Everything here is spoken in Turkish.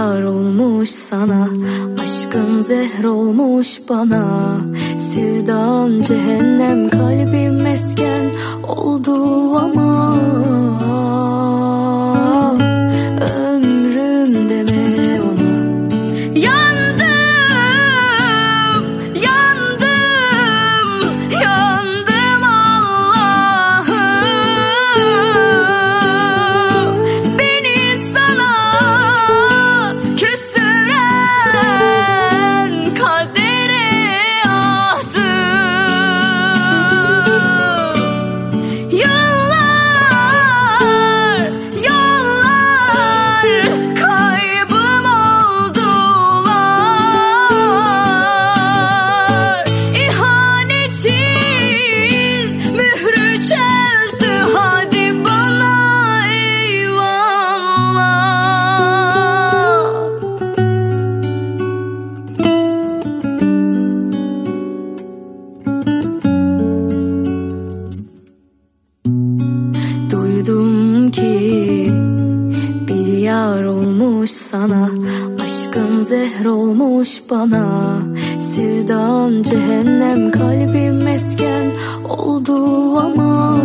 yar olmuş sana Aşkın zehr olmuş bana. Sevdan cehennem kalbim mesken oldu ama Duydum ki bir yar olmuş sana Aşkın zehr olmuş bana. Sevdan cehennem kalbim mesken oldu ama